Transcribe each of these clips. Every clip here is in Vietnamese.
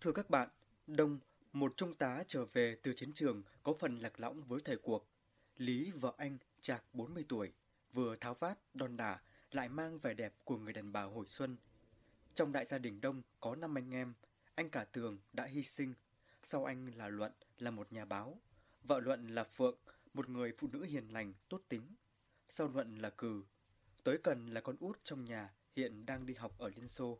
Thưa các bạn, Đông, một trung tá trở về từ chiến trường có phần lạc lõng với thời cuộc. Lý vợ anh chạc 40 tuổi, vừa tháo vát, đòn đả, lại mang vẻ đẹp của người đàn bà hồi xuân. Trong đại gia đình Đông có 5 anh em, anh cả Tường đã hy sinh. Sau anh là Luận, là một nhà báo. Vợ Luận là Phượng, một người phụ nữ hiền lành, tốt tính. Sau Luận là Cừ. Tới Cần là con út trong nhà, hiện đang đi học ở Liên Xô.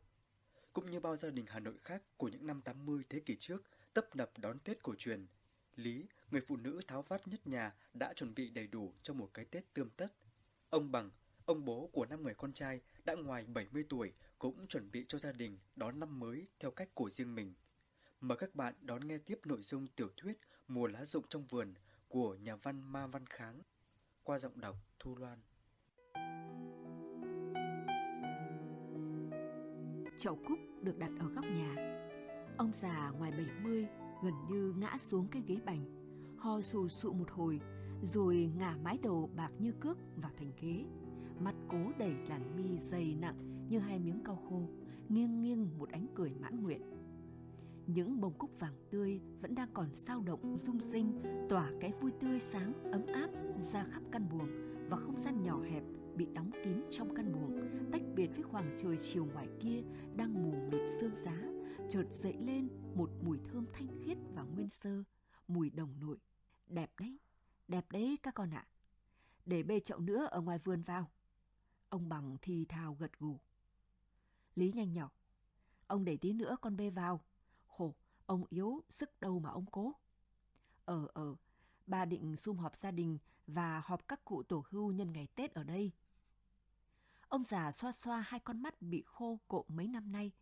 Cũng như bao gia đình Hà Nội khác của những năm 80 thế kỷ trước, tấp nập đón Tết cổ truyền. Lý, người phụ nữ tháo vát nhất nhà, đã chuẩn bị đầy đủ cho một cái Tết tươm tất. Ông Bằng, ông bố của năm người con trai đã ngoài 70 tuổi cũng chuẩn bị cho gia đình đón năm mới theo cách của riêng mình. Mời các bạn đón nghe tiếp nội dung tiểu thuyết Mùa lá rụng trong vườn của nhà văn Ma Văn Kháng qua giọng đọc Thu Loan. Chậu cúc được đặt ở góc nhà. Ông già ngoài 70 gần như ngã xuống cái ghế bành, ho sù sụ một hồi rồi ngả mái đầu bạc như cước vào thành ghế. Mắt cố đẩy làn mi dày nặng như hai miếng cao khô, nghiêng nghiêng một ánh cười mãn nguyện. Những bông cúc vàng tươi vẫn đang còn sao động rung sinh, tỏa cái vui tươi sáng ấm áp ra khắp căn buồng và không gian nhỏ hẹp bị đóng kín trong căn buồng, tách biệt với khoảng trời chiều ngoài kia đang mù mịt sương giá, chợt dậy lên một mùi thơm thanh khiết và nguyên sơ, mùi đồng nội. Đẹp đấy, đẹp đấy các con ạ. À. Để bê chậu nữa ở ngoài vườn vào. Ông bằng thì thào gật gù. Lý nhanh nhỏ. Ông để tí nữa con bê vào. Khổ, ông yếu, sức đâu mà ông cố. Ờ ờ, bà định sum họp gia đình và họp các cụ tổ hưu nhân ngày Tết ở đây. Ông già xoa xoa hai con mắt bị khô cộ mấy năm nay,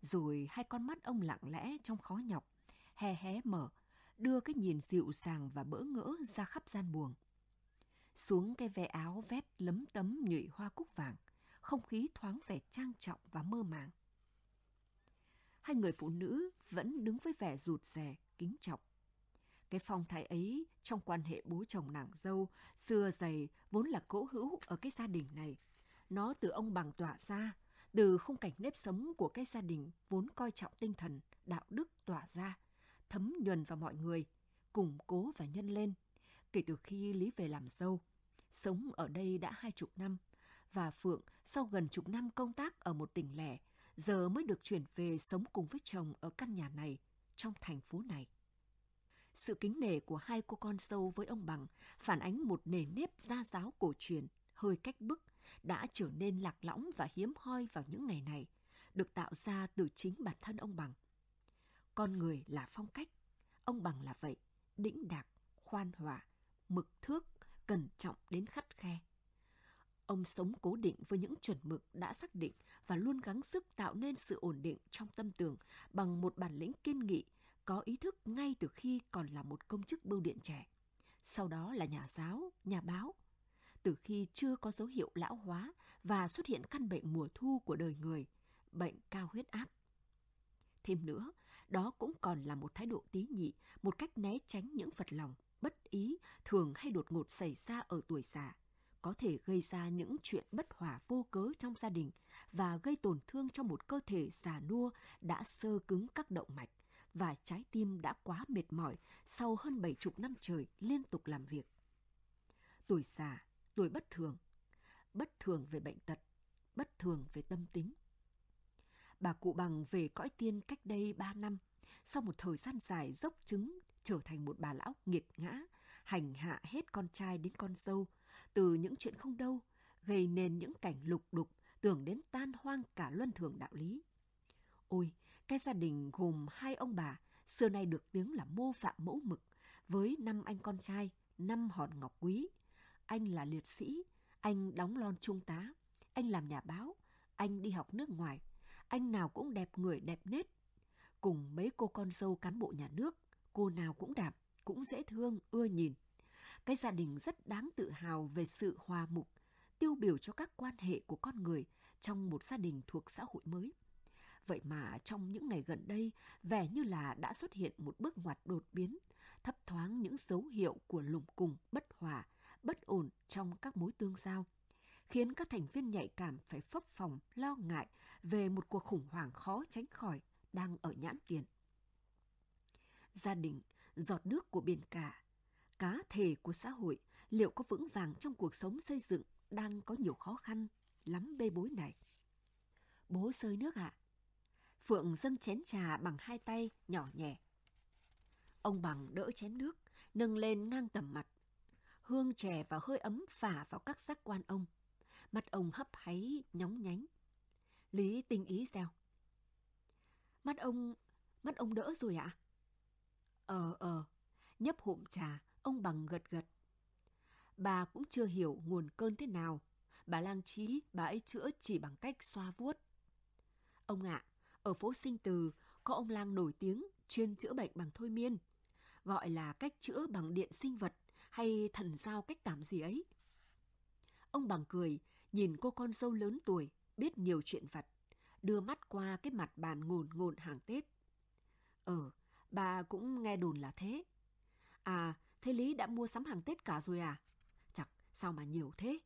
rồi hai con mắt ông lặng lẽ trong khó nhọc, hé hé mở, đưa cái nhìn dịu dàng và bỡ ngỡ ra khắp gian buồng. Xuống cái ve áo vét lấm tấm nhụy hoa cúc vàng, không khí thoáng vẻ trang trọng và mơ màng. Hai người phụ nữ vẫn đứng với vẻ rụt rè, kính trọng. Cái phong thái ấy trong quan hệ bố chồng nàng dâu xưa dày vốn là cố hữu ở cái gia đình này. Nó từ ông bằng tỏa ra, từ khung cảnh nếp sống của cái gia đình vốn coi trọng tinh thần, đạo đức tỏa ra, thấm nhuần vào mọi người, củng cố và nhân lên. Kể từ khi Lý về làm dâu, sống ở đây đã hai chục năm, và Phượng sau gần chục năm công tác ở một tỉnh lẻ, giờ mới được chuyển về sống cùng với chồng ở căn nhà này, trong thành phố này. Sự kính nể của hai cô con dâu với ông Bằng phản ánh một nề nếp gia giáo cổ truyền, hơi cách bức, đã trở nên lạc lõng và hiếm hoi vào những ngày này, được tạo ra từ chính bản thân ông Bằng. Con người là phong cách, ông Bằng là vậy, đĩnh đạc, khoan hòa, mực thước, cẩn trọng đến khắt khe. Ông sống cố định với những chuẩn mực đã xác định và luôn gắng sức tạo nên sự ổn định trong tâm tưởng bằng một bản lĩnh kiên nghị, có ý thức ngay từ khi còn là một công chức bưu điện trẻ. Sau đó là nhà giáo, nhà báo. Từ khi chưa có dấu hiệu lão hóa và xuất hiện căn bệnh mùa thu của đời người, bệnh cao huyết áp. Thêm nữa, đó cũng còn là một thái độ tí nhị, một cách né tránh những phật lòng, bất ý thường hay đột ngột xảy ra ở tuổi già có thể gây ra những chuyện bất hòa vô cớ trong gia đình và gây tổn thương cho một cơ thể già nua đã sơ cứng các động mạch và trái tim đã quá mệt mỏi sau hơn bảy chục năm trời liên tục làm việc. Tuổi già, tuổi bất thường, bất thường về bệnh tật, bất thường về tâm tính. Bà cụ bằng về cõi tiên cách đây ba năm, sau một thời gian dài dốc chứng trở thành một bà lão nghiệt ngã, hành hạ hết con trai đến con dâu, từ những chuyện không đâu, gây nên những cảnh lục đục, tưởng đến tan hoang cả luân thường đạo lý. Ôi, cái gia đình gồm hai ông bà, xưa nay được tiếng là mô phạm mẫu mực, với năm anh con trai, năm hòn ngọc quý. Anh là liệt sĩ, anh đóng lon trung tá, anh làm nhà báo, anh đi học nước ngoài, anh nào cũng đẹp người đẹp nết. Cùng mấy cô con dâu cán bộ nhà nước, cô nào cũng đạm, cũng dễ thương, ưa nhìn. Cái gia đình rất đáng tự hào về sự hòa mục, tiêu biểu cho các quan hệ của con người trong một gia đình thuộc xã hội mới. Vậy mà trong những ngày gần đây, vẻ như là đã xuất hiện một bước ngoặt đột biến, thấp thoáng những dấu hiệu của lùng cùng, bất hòa, bất ổn trong các mối tương giao, khiến các thành viên nhạy cảm phải phấp phòng, lo ngại về một cuộc khủng hoảng khó tránh khỏi đang ở nhãn tiền. Gia đình, giọt nước của biển cả, cá thể của xã hội liệu có vững vàng trong cuộc sống xây dựng đang có nhiều khó khăn, lắm bê bối này. Bố sơi nước ạ. À? Phượng dâng chén trà bằng hai tay nhỏ nhẹ. Ông bằng đỡ chén nước, nâng lên ngang tầm mặt. Hương chè và hơi ấm phả vào các giác quan ông. Mắt ông hấp háy, nhóng nhánh. Lý tinh ý reo. Mắt ông, mắt ông đỡ rồi ạ? À? Ờ, ờ, nhấp hụm trà, ông bằng gật gật. Bà cũng chưa hiểu nguồn cơn thế nào. Bà lang trí, bà ấy chữa chỉ bằng cách xoa vuốt. Ông ạ, à, ở phố Sinh Từ có ông lang nổi tiếng chuyên chữa bệnh bằng thôi miên. Gọi là cách chữa bằng điện sinh vật hay thần giao cách cảm gì ấy. Ông bằng cười, nhìn cô con dâu lớn tuổi, biết nhiều chuyện vật, đưa mắt qua cái mặt bàn ngồn ngồn hàng Tết. Ờ, bà cũng nghe đồn là thế. À, thế Lý đã mua sắm hàng Tết cả rồi à? Chắc sao mà nhiều thế?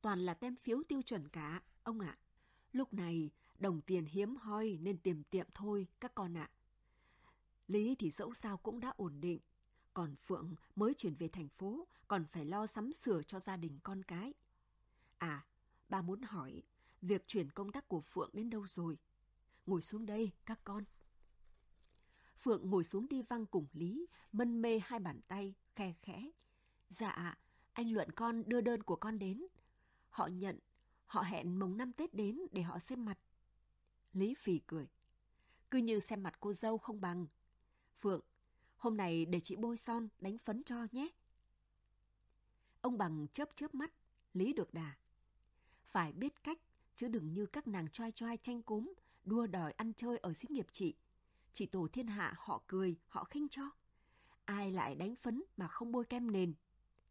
Toàn là tem phiếu tiêu chuẩn cả, ông ạ. Lúc này, đồng tiền hiếm hoi nên tìm tiệm thôi, các con ạ. Lý thì dẫu sao cũng đã ổn định, còn Phượng mới chuyển về thành phố, còn phải lo sắm sửa cho gia đình con cái. À, bà muốn hỏi, việc chuyển công tác của Phượng đến đâu rồi? Ngồi xuống đây, các con. Phượng ngồi xuống đi văng cùng Lý, mân mê hai bàn tay, khe khẽ. Dạ, anh Luận con đưa đơn của con đến. Họ nhận, họ hẹn mồng năm Tết đến để họ xem mặt. Lý phì cười. Cứ như xem mặt cô dâu không bằng. Phượng, hôm nay để chị bôi son, đánh phấn cho nhé. Ông bằng chớp chớp mắt, Lý được đà. Phải biết cách, chứ đừng như các nàng choai choai tranh cúm, đua đòi ăn chơi ở xí nghiệp chị. Chị tổ thiên hạ họ cười, họ khinh cho. Ai lại đánh phấn mà không bôi kem nền?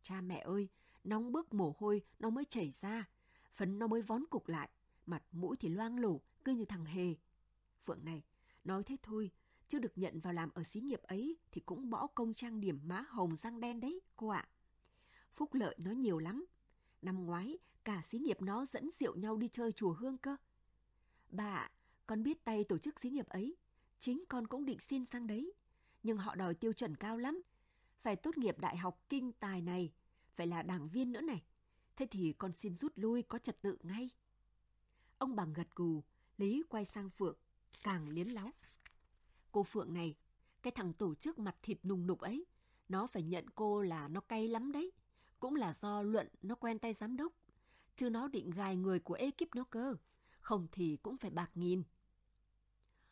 Cha mẹ ơi, nóng bước mồ hôi nó mới chảy ra, phấn nó mới vón cục lại, mặt mũi thì loang lổ, cứ như thằng hề. Phượng này, nói thế thôi, chưa được nhận vào làm ở xí nghiệp ấy thì cũng bỏ công trang điểm má hồng răng đen đấy, cô ạ. Phúc lợi nó nhiều lắm. Năm ngoái, cả xí nghiệp nó dẫn rượu nhau đi chơi chùa Hương cơ. Bà, con biết tay tổ chức xí nghiệp ấy, chính con cũng định xin sang đấy. Nhưng họ đòi tiêu chuẩn cao lắm. Phải tốt nghiệp đại học kinh tài này, phải là đảng viên nữa này. Thế thì con xin rút lui có trật tự ngay. Ông bằng gật gù, Lý quay sang Phượng, càng liến láo. Cô Phượng này, cái thằng tổ chức mặt thịt nùng nục ấy, nó phải nhận cô là nó cay lắm đấy. Cũng là do luận nó quen tay giám đốc. Chứ nó định gài người của ekip nó cơ. Không thì cũng phải bạc nghìn.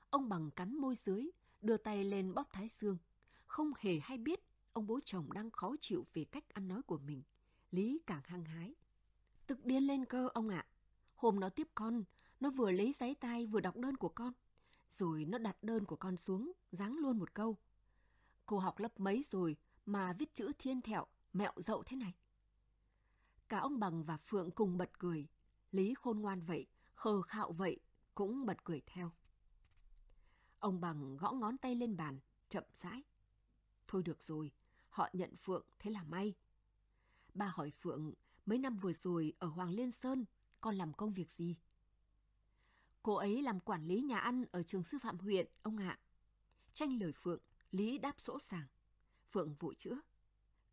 Ông bằng cắn môi dưới, đưa tay lên bóp thái xương. Không hề hay biết ông bố chồng đang khó chịu về cách ăn nói của mình. Lý càng hăng hái. Tức điên lên cơ ông ạ. Hôm nó tiếp con, nó vừa lấy giấy tay vừa đọc đơn của con. Rồi nó đặt đơn của con xuống, dáng luôn một câu. Cô học lớp mấy rồi mà viết chữ thiên thẹo, mẹo dậu thế này. Cả ông Bằng và Phượng cùng bật cười. Lý khôn ngoan vậy, khờ khạo vậy, cũng bật cười theo. Ông Bằng gõ ngón tay lên bàn, chậm rãi. Thôi được rồi, họ nhận Phượng, thế là may. Bà hỏi Phượng, mấy năm vừa rồi ở Hoàng Liên Sơn, con làm công việc gì? Cô ấy làm quản lý nhà ăn ở trường sư phạm huyện, ông ạ. Tranh lời Phượng, Lý đáp sỗ sàng. Phượng vội chữa.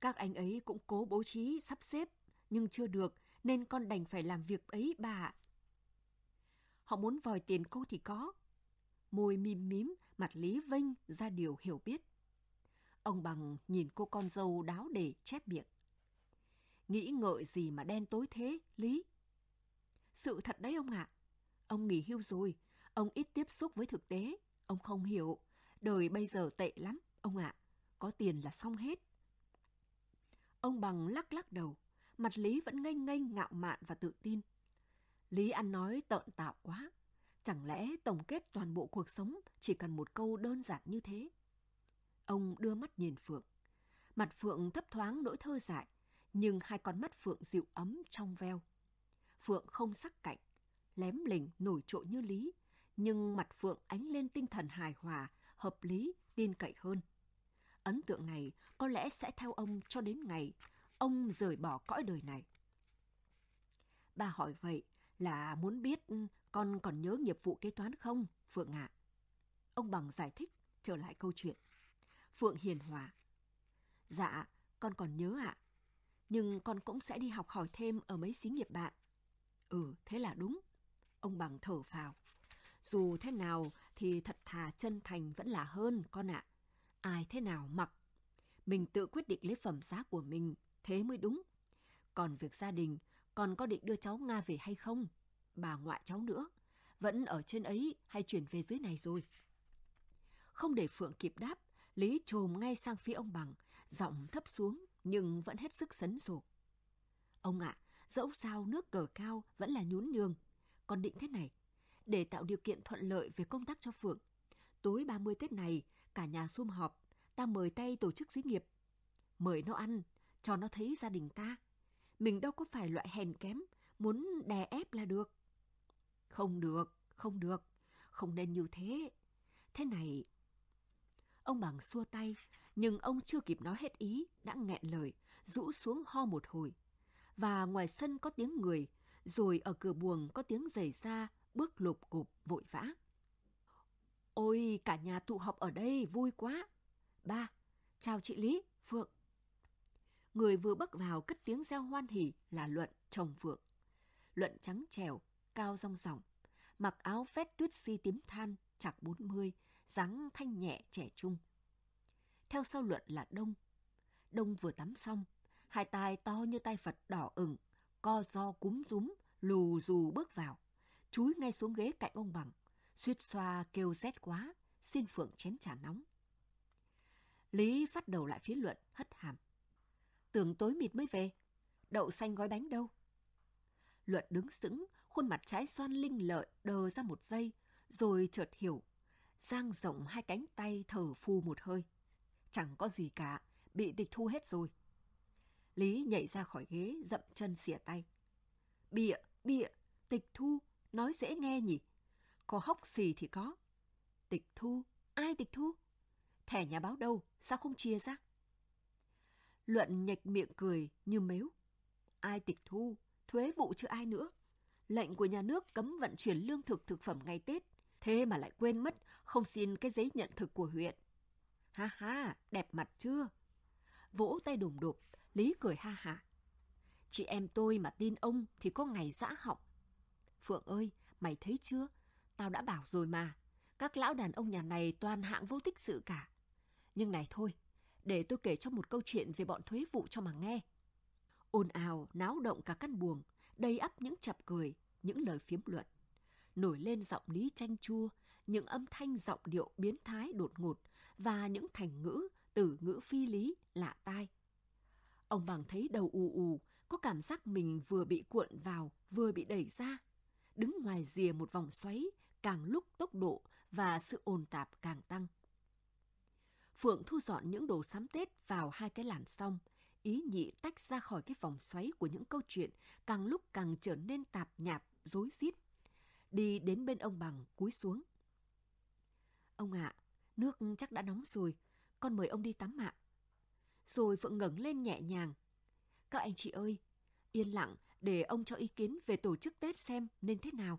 Các anh ấy cũng cố bố trí, sắp xếp, nhưng chưa được, nên con đành phải làm việc ấy bà ạ. Họ muốn vòi tiền cô thì có. Môi mím mím, mặt Lý vênh ra điều hiểu biết. Ông bằng nhìn cô con dâu đáo để chép miệng. Nghĩ ngợi gì mà đen tối thế, Lý? Sự thật đấy ông ạ. À. Ông nghỉ hưu rồi, ông ít tiếp xúc với thực tế, ông không hiểu. Đời bây giờ tệ lắm, ông ạ. À. Có tiền là xong hết. Ông bằng lắc lắc đầu, mặt Lý vẫn nghênh nghênh ngạo mạn và tự tin. Lý ăn nói tợn tạo quá. Chẳng lẽ tổng kết toàn bộ cuộc sống chỉ cần một câu đơn giản như thế? Ông đưa mắt nhìn Phượng. Mặt Phượng thấp thoáng nỗi thơ dại, nhưng hai con mắt Phượng dịu ấm trong veo. Phượng không sắc cạnh, lém lỉnh nổi trội như Lý, nhưng mặt Phượng ánh lên tinh thần hài hòa, hợp lý, tin cậy hơn. Ấn tượng này có lẽ sẽ theo ông cho đến ngày ông rời bỏ cõi đời này. Bà hỏi vậy là muốn biết con còn nhớ nghiệp vụ kế toán không, Phượng ạ? À? Ông Bằng giải thích, trở lại câu chuyện. Phượng hiền hòa. Dạ, con còn nhớ ạ. Nhưng con cũng sẽ đi học hỏi thêm ở mấy xí nghiệp bạn. Ừ, thế là đúng. Ông bằng thở phào. Dù thế nào thì thật thà chân thành vẫn là hơn, con ạ. Ai thế nào mặc. Mình tự quyết định lấy phẩm giá của mình, thế mới đúng. Còn việc gia đình, còn có định đưa cháu Nga về hay không? Bà ngoại cháu nữa. Vẫn ở trên ấy hay chuyển về dưới này rồi? Không để Phượng kịp đáp, Lý trồm ngay sang phía ông Bằng, giọng thấp xuống nhưng vẫn hết sức sấn sổ. Ông ạ, dẫu sao nước cờ cao vẫn là nhún nhường. Con định thế này, để tạo điều kiện thuận lợi về công tác cho Phượng. Tối 30 Tết này, cả nhà sum họp, ta mời tay tổ chức xí nghiệp. Mời nó ăn, cho nó thấy gia đình ta. Mình đâu có phải loại hèn kém, muốn đè ép là được. Không được, không được, không nên như thế. Thế này... Ông bằng xua tay, nhưng ông chưa kịp nói hết ý, đã nghẹn lời, rũ xuống ho một hồi. Và ngoài sân có tiếng người, rồi ở cửa buồng có tiếng giày ra, bước lục cục vội vã. Ôi, cả nhà tụ họp ở đây, vui quá. Ba, chào chị Lý, Phượng. Người vừa bước vào cất tiếng reo hoan hỉ là Luận, chồng Phượng. Luận trắng trèo, cao rong ròng, mặc áo phét tuyết si tím than, chạc 40, dáng thanh nhẹ trẻ trung. Theo sau Luận là Đông. Đông vừa tắm xong, hai tai to như tay Phật đỏ ửng, co do cúm rúm, lù dù bước vào, chúi ngay xuống ghế cạnh ông Bằng, suýt xoa kêu rét quá, xin Phượng chén trà nóng. Lý phát đầu lại phía Luận, hất hàm. Tưởng tối mịt mới về, đậu xanh gói bánh đâu? Luận đứng sững, khuôn mặt trái xoan linh lợi đờ ra một giây, rồi chợt hiểu, giang rộng hai cánh tay thở phù một hơi. Chẳng có gì cả, bị tịch thu hết rồi. Lý nhảy ra khỏi ghế, dậm chân xỉa tay. Bịa, bịa, tịch thu, nói dễ nghe nhỉ? Có hóc xì thì có. Tịch thu, ai tịch thu? Thẻ nhà báo đâu, sao không chia ra? Luận nhạch miệng cười như mếu. Ai tịch thu, thuế vụ chứ ai nữa. Lệnh của nhà nước cấm vận chuyển lương thực thực phẩm ngày Tết, thế mà lại quên mất không xin cái giấy nhận thực của huyện. Ha ha, đẹp mặt chưa? Vỗ tay đùng đục, Lý cười ha hả. Chị em tôi mà tin ông thì có ngày dã họng. Phượng ơi, mày thấy chưa? Tao đã bảo rồi mà. Các lão đàn ông nhà này toàn hạng vô tích sự cả. Nhưng này thôi, để tôi kể cho một câu chuyện về bọn thuế vụ cho mà nghe. Ồn ào, náo động cả căn buồng, đầy ắp những chập cười, những lời phiếm luận. Nổi lên giọng lý chanh chua, những âm thanh giọng điệu biến thái đột ngột và những thành ngữ, từ ngữ phi lý, lạ tai. Ông bằng thấy đầu ù ù, có cảm giác mình vừa bị cuộn vào, vừa bị đẩy ra. Đứng ngoài rìa một vòng xoáy, càng lúc tốc độ và sự ồn tạp càng tăng. Phượng thu dọn những đồ sắm Tết vào hai cái làn xong, ý nhị tách ra khỏi cái vòng xoáy của những câu chuyện càng lúc càng trở nên tạp nhạp, rối rít. Đi đến bên ông bằng, cúi xuống. Ông ạ, nước chắc đã nóng rồi, con mời ông đi tắm ạ. Rồi Phượng ngẩng lên nhẹ nhàng. Các anh chị ơi, yên lặng để ông cho ý kiến về tổ chức Tết xem nên thế nào.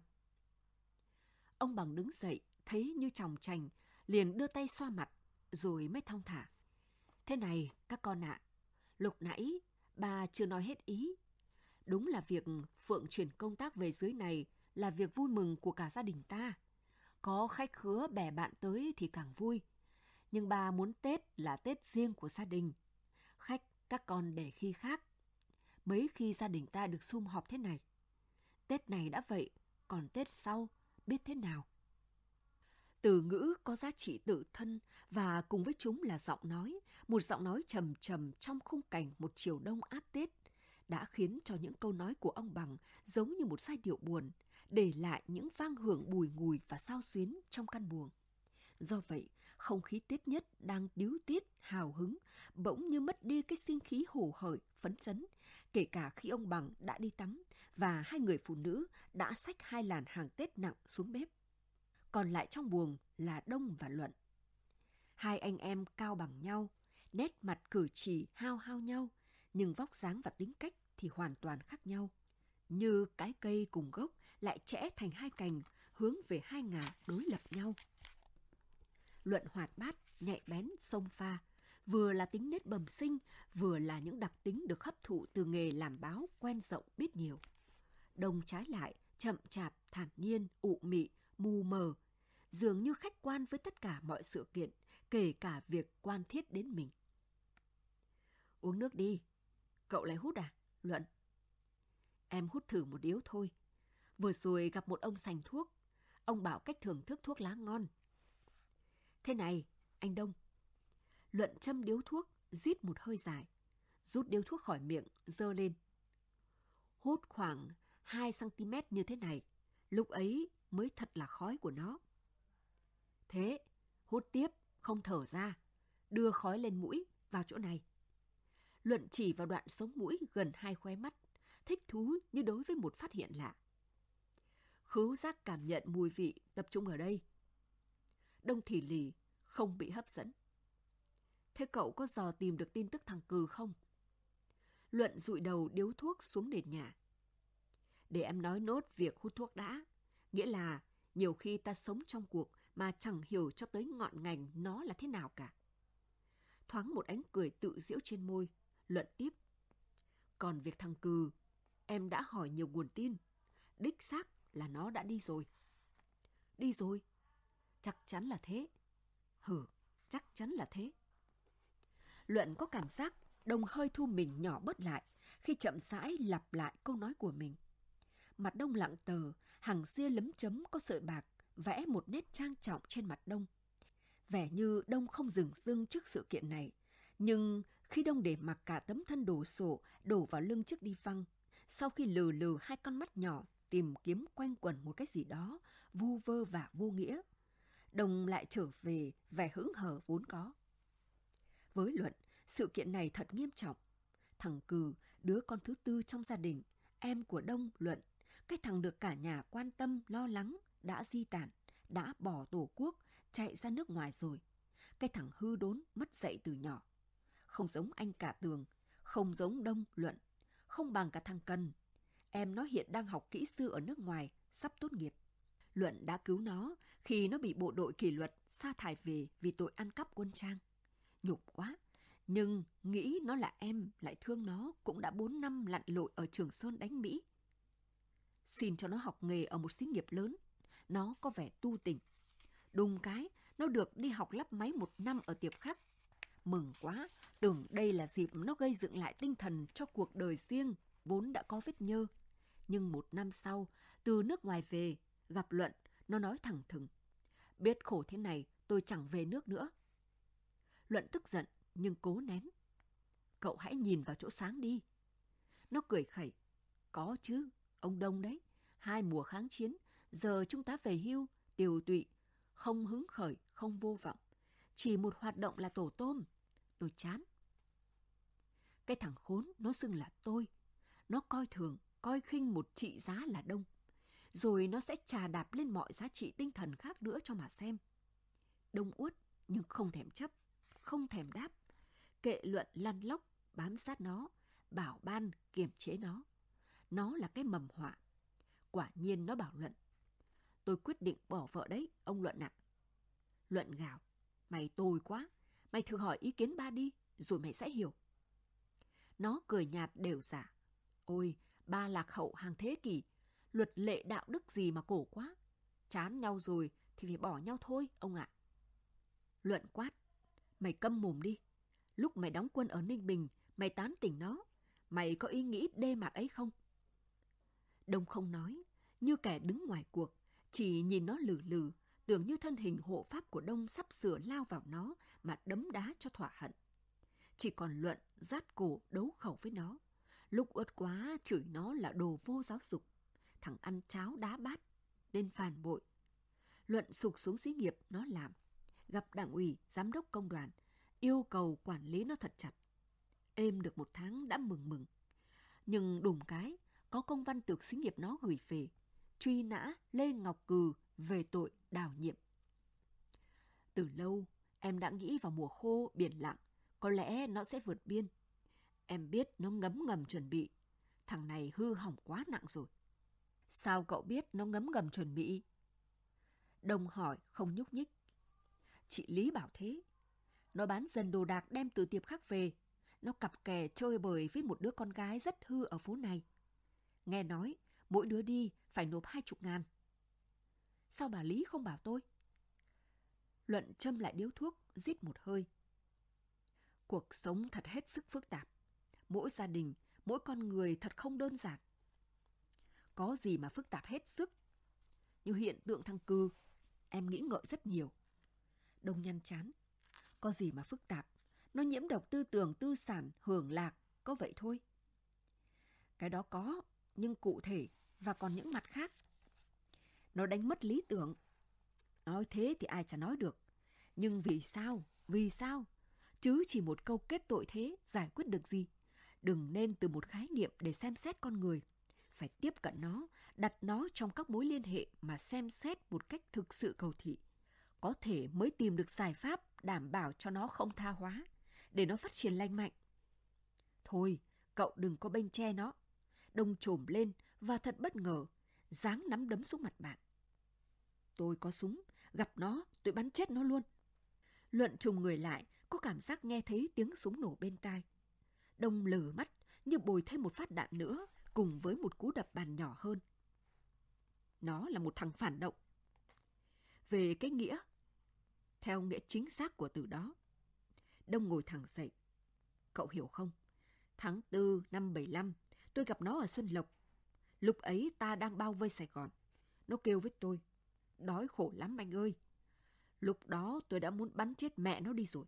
Ông bằng đứng dậy, thấy như chòng chành, liền đưa tay xoa mặt, rồi mới thong thả. Thế này, các con ạ, lục nãy bà chưa nói hết ý. Đúng là việc Phượng chuyển công tác về dưới này là việc vui mừng của cả gia đình ta. Có khách khứa bè bạn tới thì càng vui. Nhưng bà muốn Tết là Tết riêng của gia đình. Các con để khi khác. Mấy khi gia đình ta được sum họp thế này. Tết này đã vậy, còn Tết sau biết thế nào? Từ ngữ có giá trị tự thân và cùng với chúng là giọng nói, một giọng nói trầm trầm trong khung cảnh một chiều đông áp Tết, đã khiến cho những câu nói của ông Bằng giống như một giai điệu buồn, để lại những vang hưởng bùi ngùi và sao xuyến trong căn buồng. Do vậy, không khí Tết nhất đang điếu tiết, hào hứng, bỗng như mất đi cái sinh khí hổ hởi, phấn chấn, kể cả khi ông Bằng đã đi tắm và hai người phụ nữ đã xách hai làn hàng Tết nặng xuống bếp. Còn lại trong buồng là Đông và Luận. Hai anh em cao bằng nhau, nét mặt cử chỉ hao hao nhau, nhưng vóc dáng và tính cách thì hoàn toàn khác nhau. Như cái cây cùng gốc lại chẽ thành hai cành, hướng về hai ngả đối lập nhau. Luận hoạt bát, nhạy bén, sông pha, vừa là tính nết bẩm sinh, vừa là những đặc tính được hấp thụ từ nghề làm báo quen rộng biết nhiều. Đông trái lại, chậm chạp, thản nhiên, ụ mị, mù mờ, dường như khách quan với tất cả mọi sự kiện, kể cả việc quan thiết đến mình. Uống nước đi. Cậu lại hút à? Luận. Em hút thử một điếu thôi. Vừa rồi gặp một ông sành thuốc. Ông bảo cách thưởng thức thuốc lá ngon. Thế này, anh Đông. Luận châm điếu thuốc, rít một hơi dài. Rút điếu thuốc khỏi miệng, dơ lên. Hút khoảng 2cm như thế này. Lúc ấy mới thật là khói của nó. Thế, hút tiếp, không thở ra. Đưa khói lên mũi, vào chỗ này. Luận chỉ vào đoạn sống mũi gần hai khóe mắt, thích thú như đối với một phát hiện lạ. Khứu giác cảm nhận mùi vị tập trung ở đây. Đông thì lì, không bị hấp dẫn. Thế cậu có dò tìm được tin tức thằng Cừ không? Luận rụi đầu điếu thuốc xuống nền nhà. Để em nói nốt việc hút thuốc đã. Nghĩa là nhiều khi ta sống trong cuộc mà chẳng hiểu cho tới ngọn ngành nó là thế nào cả. Thoáng một ánh cười tự diễu trên môi, luận tiếp. Còn việc thằng Cừ, em đã hỏi nhiều nguồn tin. Đích xác là nó đã đi rồi. Đi rồi? Chắc chắn là thế. Hử, chắc chắn là thế. Luận có cảm giác đồng hơi thu mình nhỏ bớt lại khi chậm rãi lặp lại câu nói của mình. Mặt đông lặng tờ, hàng ria lấm chấm có sợi bạc, vẽ một nét trang trọng trên mặt đông. Vẻ như đông không dừng dưng trước sự kiện này, nhưng khi đông để mặc cả tấm thân đổ sổ đổ vào lưng chiếc đi văng, sau khi lừ lừ hai con mắt nhỏ tìm kiếm quanh quẩn một cái gì đó, vu vơ và vô nghĩa, Đông lại trở về vẻ hững hờ vốn có. Với Luận, sự kiện này thật nghiêm trọng. Thằng Cừ, đứa con thứ tư trong gia đình, em của Đông Luận, cái thằng được cả nhà quan tâm, lo lắng, đã di tản, đã bỏ tổ quốc, chạy ra nước ngoài rồi. Cái thằng hư đốn mất dậy từ nhỏ. Không giống anh cả tường, không giống Đông Luận, không bằng cả thằng Cần. Em nó hiện đang học kỹ sư ở nước ngoài, sắp tốt nghiệp. Luận đã cứu nó khi nó bị bộ đội kỷ luật sa thải về vì tội ăn cắp quân trang. Nhục quá, nhưng nghĩ nó là em lại thương nó cũng đã 4 năm lặn lội ở Trường Sơn đánh Mỹ. Xin cho nó học nghề ở một xí nghiệp lớn, nó có vẻ tu tình. Đùng cái, nó được đi học lắp máy một năm ở tiệp khắc. Mừng quá, tưởng đây là dịp nó gây dựng lại tinh thần cho cuộc đời riêng, vốn đã có vết nhơ. Nhưng một năm sau, từ nước ngoài về, gặp Luận, nó nói thẳng thừng. Biết khổ thế này, tôi chẳng về nước nữa. Luận tức giận, nhưng cố nén. Cậu hãy nhìn vào chỗ sáng đi. Nó cười khẩy. Có chứ, ông Đông đấy. Hai mùa kháng chiến, giờ chúng ta về hưu, tiều tụy, không hứng khởi, không vô vọng. Chỉ một hoạt động là tổ tôm. Tôi chán. Cái thằng khốn, nó xưng là tôi. Nó coi thường, coi khinh một trị giá là đông. Rồi nó sẽ trà đạp lên mọi giá trị tinh thần khác nữa cho mà xem. Đông uất, nhưng không thèm chấp, không thèm đáp. Kệ luận lăn lóc, bám sát nó, bảo ban, kiềm chế nó. Nó là cái mầm họa. Quả nhiên nó bảo Luận. Tôi quyết định bỏ vợ đấy, ông Luận ạ. Luận gào. Mày tồi quá. Mày thử hỏi ý kiến ba đi, rồi mày sẽ hiểu. Nó cười nhạt đều giả. Ôi, ba lạc hậu hàng thế kỷ. Luật lệ đạo đức gì mà cổ quá. Chán nhau rồi thì phải bỏ nhau thôi, ông ạ. Luận quát. Mày câm mồm đi. Lúc mày đóng quân ở Ninh Bình, mày tán tỉnh nó. Mày có ý nghĩ đê mặt ấy không? Đông không nói, như kẻ đứng ngoài cuộc, chỉ nhìn nó lử lử, tưởng như thân hình hộ pháp của Đông sắp sửa lao vào nó mà đấm đá cho thỏa hận. Chỉ còn luận rát cổ đấu khẩu với nó. Lúc uất quá chửi nó là đồ vô giáo dục. Thằng ăn cháo đá bát, tên phản bội. Luận sụp xuống xí nghiệp nó làm. Gặp đảng ủy, giám đốc công đoàn, yêu cầu quản lý nó thật chặt. Êm được một tháng đã mừng mừng. Nhưng đùng cái, có công văn từ xí nghiệp nó gửi về, truy nã Lê Ngọc Cừ về tội đào nhiệm. Từ lâu, em đã nghĩ vào mùa khô biển lặng, có lẽ nó sẽ vượt biên. Em biết nó ngấm ngầm chuẩn bị. Thằng này hư hỏng quá nặng rồi. Sao cậu biết nó ngấm ngầm chuẩn bị? Đông hỏi không nhúc nhích. Chị Lý bảo thế. Nó bán dần đồ đạc đem từ tiệm khác về. Nó cặp kè chơi bời với một đứa con gái rất hư ở phố này. Nghe nói, mỗi đứa đi phải nộp hai chục ngàn. Sao bà Lý không bảo tôi? Luận châm lại điếu thuốc, rít một hơi. Cuộc sống thật hết sức phức tạp. Mỗi gia đình, mỗi con người thật không đơn giản. Có gì mà phức tạp hết sức. Như hiện tượng thăng cư, em nghĩ ngợi rất nhiều. Đông nhăn chán. Có gì mà phức tạp. Nó nhiễm độc tư tưởng tư sản, hưởng lạc, có vậy thôi. Cái đó có, nhưng cụ thể và còn những mặt khác. Nó đánh mất lý tưởng. Nói thế thì ai chả nói được. Nhưng vì sao? Vì sao? Chứ chỉ một câu kết tội thế giải quyết được gì? Đừng nên từ một khái niệm để xem xét con người. Phải tiếp cận nó, đặt nó trong các mối liên hệ mà xem xét một cách thực sự cầu thị. Có thể mới tìm được giải pháp đảm bảo cho nó không tha hóa, để nó phát triển lành mạnh. Thôi, cậu đừng có bênh che nó. Đông trồm lên và thật bất ngờ, dáng nắm đấm xuống mặt bạn. Tôi có súng, gặp nó, tôi bắn chết nó luôn. Luận trùng người lại, có cảm giác nghe thấy tiếng súng nổ bên tai. Đông lử mắt như bồi thêm một phát đạn nữa cùng với một cú đập bàn nhỏ hơn. Nó là một thằng phản động. Về cái nghĩa, theo nghĩa chính xác của từ đó, Đông ngồi thẳng dậy. Cậu hiểu không? Tháng 4 năm 75, tôi gặp nó ở Xuân Lộc. Lúc ấy ta đang bao vây Sài Gòn. Nó kêu với tôi, đói khổ lắm anh ơi. Lúc đó tôi đã muốn bắn chết mẹ nó đi rồi.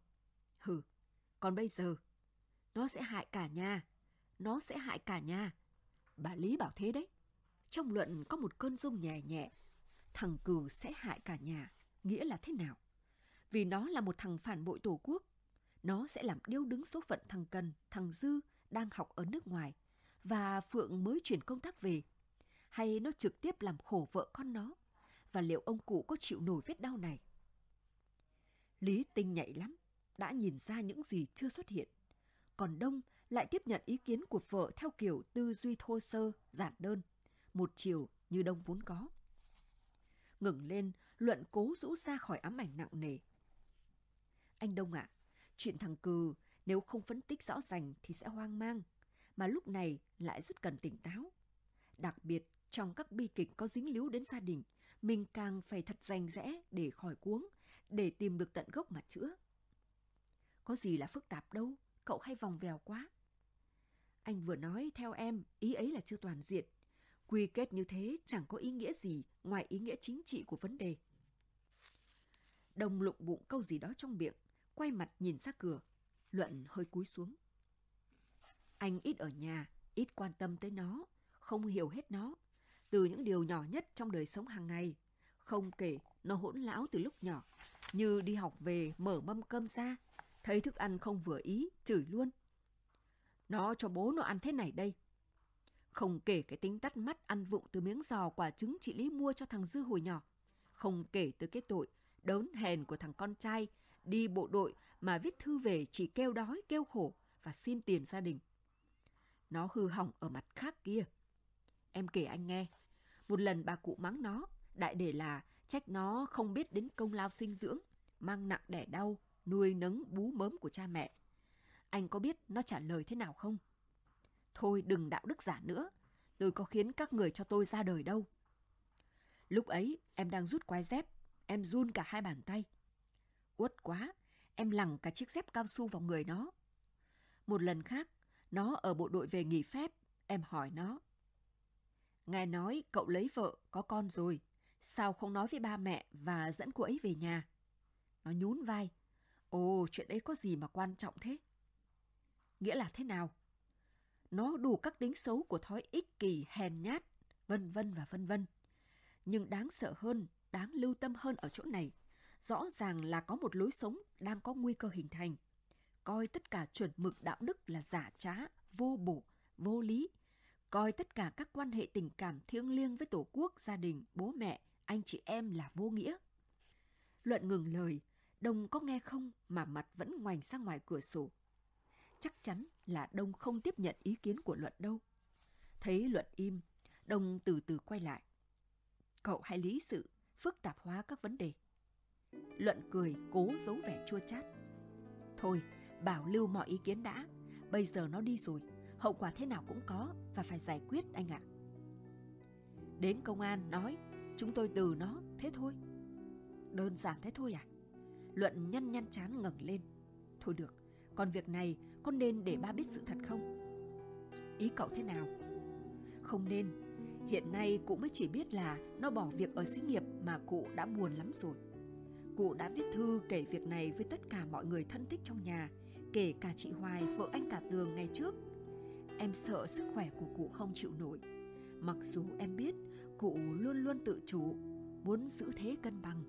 Hừ, còn bây giờ, nó sẽ hại cả nhà. Nó sẽ hại cả nhà. Bà Lý bảo thế đấy. Trong luận có một cơn rung nhẹ nhẹ. Thằng cừu sẽ hại cả nhà. Nghĩa là thế nào? Vì nó là một thằng phản bội tổ quốc. Nó sẽ làm điêu đứng số phận thằng Cần, thằng Dư đang học ở nước ngoài. Và Phượng mới chuyển công tác về. Hay nó trực tiếp làm khổ vợ con nó. Và liệu ông cụ có chịu nổi vết đau này? Lý tinh nhạy lắm, đã nhìn ra những gì chưa xuất hiện. Còn Đông lại tiếp nhận ý kiến của vợ theo kiểu tư duy thô sơ, giản đơn, một chiều như Đông vốn có. Ngừng lên, Luận cố rũ ra khỏi ám ảnh nặng nề. Anh Đông ạ, à, chuyện thằng Cừ nếu không phân tích rõ ràng thì sẽ hoang mang, mà lúc này lại rất cần tỉnh táo. Đặc biệt trong các bi kịch có dính líu đến gia đình, mình càng phải thật rành rẽ để khỏi cuống, để tìm được tận gốc mà chữa. Có gì là phức tạp đâu, cậu hay vòng vèo quá. Anh vừa nói theo em, ý ấy là chưa toàn diện. Quy kết như thế chẳng có ý nghĩa gì ngoài ý nghĩa chính trị của vấn đề. Đồng lụng bụng câu gì đó trong miệng, quay mặt nhìn ra cửa. Luận hơi cúi xuống. Anh ít ở nhà, ít quan tâm tới nó, không hiểu hết nó. Từ những điều nhỏ nhất trong đời sống hàng ngày, không kể nó hỗn lão từ lúc nhỏ, như đi học về mở mâm cơm ra, thấy thức ăn không vừa ý, chửi luôn. Nó cho bố nó ăn thế này đây. Không kể cái tính tắt mắt ăn vụng từ miếng giò quả trứng chị Lý mua cho thằng Dư hồi nhỏ. Không kể tới cái tội đớn hèn của thằng con trai đi bộ đội mà viết thư về chỉ kêu đói, kêu khổ và xin tiền gia đình. Nó hư hỏng ở mặt khác kia. Em kể anh nghe. Một lần bà cụ mắng nó, đại để là trách nó không biết đến công lao sinh dưỡng, mang nặng đẻ đau, nuôi nấng bú mớm của cha mẹ. Anh có biết nó trả lời thế nào không? Thôi đừng đạo đức giả nữa, tôi có khiến các người cho tôi ra đời đâu. Lúc ấy em đang rút quai dép, em run cả hai bàn tay. Uất quá, em lẳng cả chiếc dép cao su vào người nó. Một lần khác, nó ở bộ đội về nghỉ phép, em hỏi nó. Nghe nói cậu lấy vợ, có con rồi, sao không nói với ba mẹ và dẫn cô ấy về nhà? Nó nhún vai. Ồ, chuyện ấy có gì mà quan trọng thế? Nghĩa là thế nào? Nó đủ các tính xấu của thói ích kỷ, hèn nhát, vân vân và vân vân. Nhưng đáng sợ hơn, đáng lưu tâm hơn ở chỗ này, rõ ràng là có một lối sống đang có nguy cơ hình thành. Coi tất cả chuẩn mực đạo đức là giả trá, vô bổ, vô lý. Coi tất cả các quan hệ tình cảm thiêng liêng với tổ quốc, gia đình, bố mẹ, anh chị em là vô nghĩa. Luận ngừng lời, Đông có nghe không mà mặt vẫn ngoảnh sang ngoài cửa sổ. Chắc chắn là Đông không tiếp nhận ý kiến của Luận đâu. Thấy Luận im, Đông từ từ quay lại. Cậu hãy lý sự, phức tạp hóa các vấn đề. Luận cười cố giấu vẻ chua chát. Thôi, bảo lưu mọi ý kiến đã. Bây giờ nó đi rồi, hậu quả thế nào cũng có và phải giải quyết anh ạ. Đến công an nói, chúng tôi từ nó, thế thôi. Đơn giản thế thôi à? Luận nhăn nhăn chán ngẩng lên. Thôi được, còn việc này có nên để ba biết sự thật không? Ý cậu thế nào? Không nên. Hiện nay cụ mới chỉ biết là nó bỏ việc ở xí nghiệp mà cụ đã buồn lắm rồi. Cụ đã viết thư kể việc này với tất cả mọi người thân thích trong nhà, kể cả chị Hoài, vợ anh cả Tường ngày trước. Em sợ sức khỏe của cụ không chịu nổi. Mặc dù em biết cụ luôn luôn tự chủ, muốn giữ thế cân bằng.